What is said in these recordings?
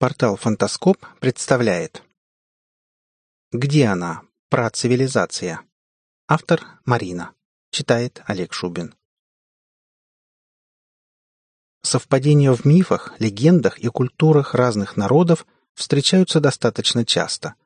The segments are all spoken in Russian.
Портал «Фантаскоп» представляет Где она? Про цивилизация. Автор Марина. Читает Олег Шубин. Совпадения в мифах, легендах и культурах разных народов встречаются достаточно часто.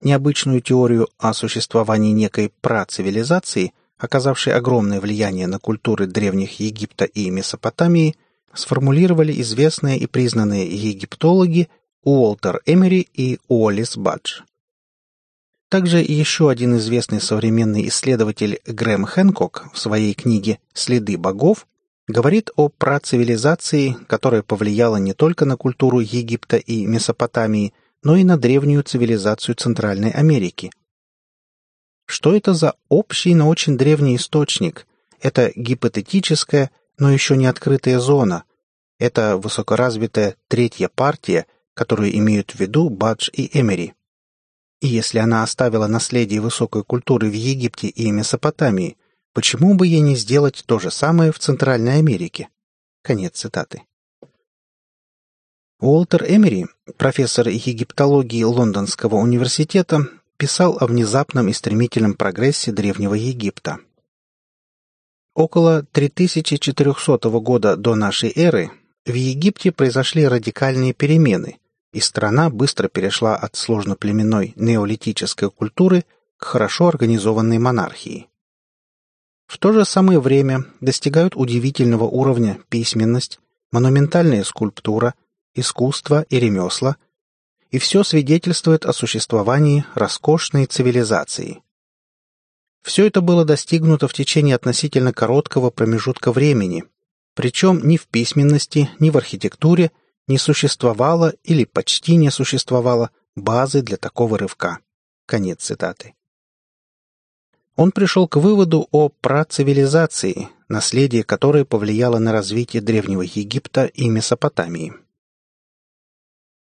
Необычную теорию о существовании некой працивилизации, оказавшей огромное влияние на культуры древних Египта и Месопотамии – сформулировали известные и признанные египтологи Уолтер Эмери и Уоллес Бадж. Также еще один известный современный исследователь Грэм Хэнкок в своей книге «Следы богов» говорит о працивилизации, которая повлияла не только на культуру Египта и Месопотамии, но и на древнюю цивилизацию Центральной Америки. Что это за общий, но очень древний источник? Это гипотетическая, но еще не открытая зона. Это высокоразвитая третья партия, которую имеют в виду Бадж и Эмери. И если она оставила наследие высокой культуры в Египте и Месопотамии, почему бы ей не сделать то же самое в Центральной Америке? Конец цитаты. Уолтер Эмери, профессор египтологии Лондонского университета, писал о внезапном и стремительном прогрессе Древнего Египта. Около 3400 года до нашей эры в Египте произошли радикальные перемены, и страна быстро перешла от сложноплеменной неолитической культуры к хорошо организованной монархии. В то же самое время достигают удивительного уровня письменность, монументальная скульптура, искусство и ремесла, и все свидетельствует о существовании роскошной цивилизации – все это было достигнуто в течение относительно короткого промежутка времени, причем ни в письменности, ни в архитектуре не существовало или почти не существовало базы для такого рывка. Конец цитаты. Он пришел к выводу о працивилизации, наследие которой повлияло на развитие Древнего Египта и Месопотамии.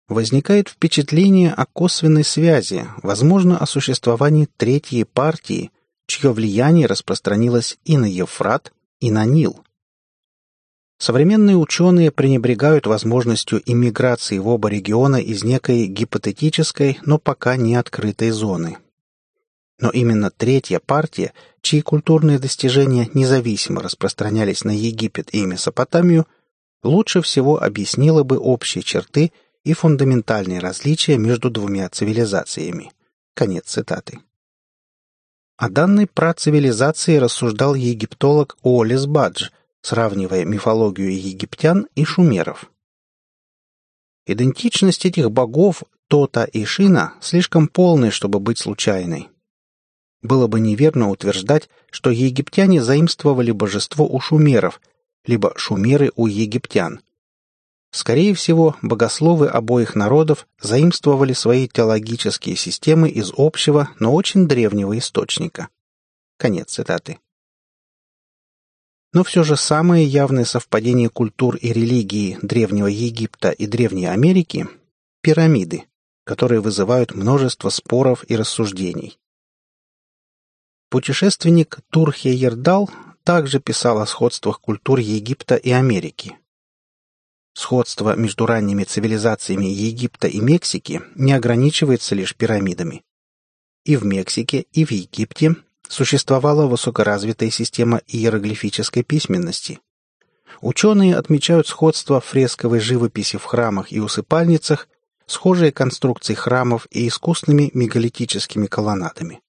Возникает впечатление о косвенной связи, возможно, о существовании третьей партии, чье влияние распространилось и на Евфрат, и на Нил. Современные ученые пренебрегают возможностью иммиграции в оба региона из некой гипотетической, но пока не открытой зоны. Но именно третья партия, чьи культурные достижения независимо распространялись на Египет и Месопотамию, лучше всего объяснила бы общие черты и фундаментальные различия между двумя цивилизациями. Конец цитаты. О данной працивилизации рассуждал египтолог Уоллес Бадж, сравнивая мифологию египтян и шумеров. Идентичность этих богов, Тота и Шина, слишком полная, чтобы быть случайной. Было бы неверно утверждать, что египтяне заимствовали божество у шумеров, либо шумеры у египтян. Скорее всего, богословы обоих народов заимствовали свои теологические системы из общего, но очень древнего источника. Конец цитаты. Но все же самое явное совпадение культур и религии Древнего Египта и Древней Америки – пирамиды, которые вызывают множество споров и рассуждений. Путешественник Турхе Ердал также писал о сходствах культур Египта и Америки, Сходство между ранними цивилизациями Египта и Мексики не ограничивается лишь пирамидами. И в Мексике, и в Египте существовала высокоразвитая система иероглифической письменности. Ученые отмечают сходство фресковой живописи в храмах и усыпальницах, схожие конструкции храмов и искусными мегалитическими колоннадами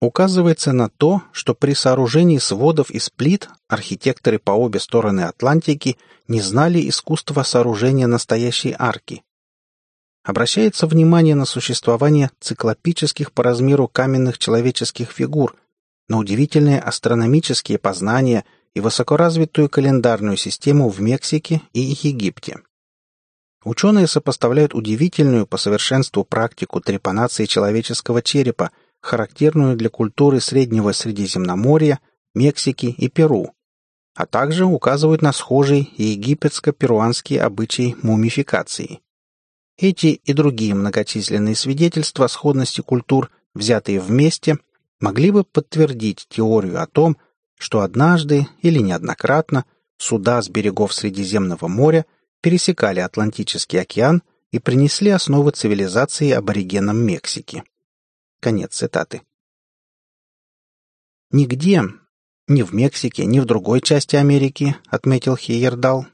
указывается на то, что при сооружении сводов из плит архитекторы по обе стороны Атлантики не знали искусства сооружения настоящей арки. Обращается внимание на существование циклопических по размеру каменных человеческих фигур, на удивительные астрономические познания и высокоразвитую календарную систему в Мексике и Египте. Ученые сопоставляют удивительную по совершенству практику трепанации человеческого черепа – характерную для культуры Среднего Средиземноморья, Мексики и Перу, а также указывают на схожий египетско-перуанский обычай мумификации. Эти и другие многочисленные свидетельства сходности культур, взятые вместе, могли бы подтвердить теорию о том, что однажды или неоднократно суда с берегов Средиземного моря пересекали Атлантический океан и принесли основы цивилизации аборигенам Мексики. Конец цитаты. Нигде, ни в Мексике, ни в другой части Америки, отметил Хейердал,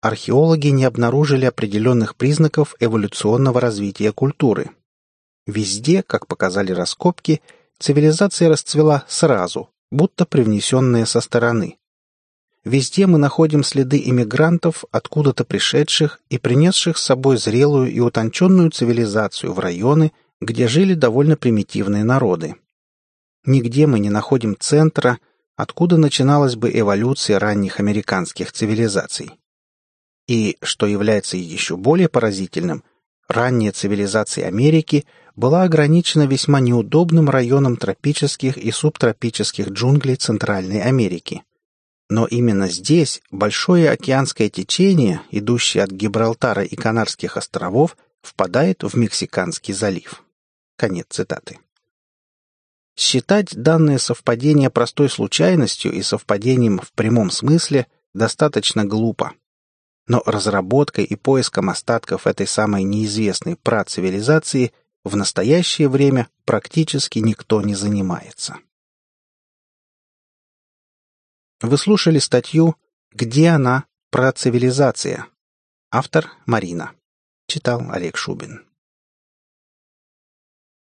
археологи не обнаружили определенных признаков эволюционного развития культуры. Везде, как показали раскопки, цивилизация расцвела сразу, будто привнесенная со стороны. Везде мы находим следы иммигрантов, откуда-то пришедших и принесших с собой зрелую и утонченную цивилизацию в районы, где жили довольно примитивные народы. Нигде мы не находим центра, откуда начиналась бы эволюция ранних американских цивилизаций. И, что является еще более поразительным, ранняя цивилизация Америки была ограничена весьма неудобным районом тропических и субтропических джунглей Центральной Америки – но именно здесь большое океанское течение, идущее от Гибралтара и Канарских островов, впадает в Мексиканский залив. Конец цитаты. Считать данное совпадение простой случайностью и совпадением в прямом смысле достаточно глупо. Но разработкой и поиском остатков этой самой неизвестной працивилизации в настоящее время практически никто не занимается. Вы слушали статью «Где она? Про цивилизация». Автор Марина. Читал Олег Шубин.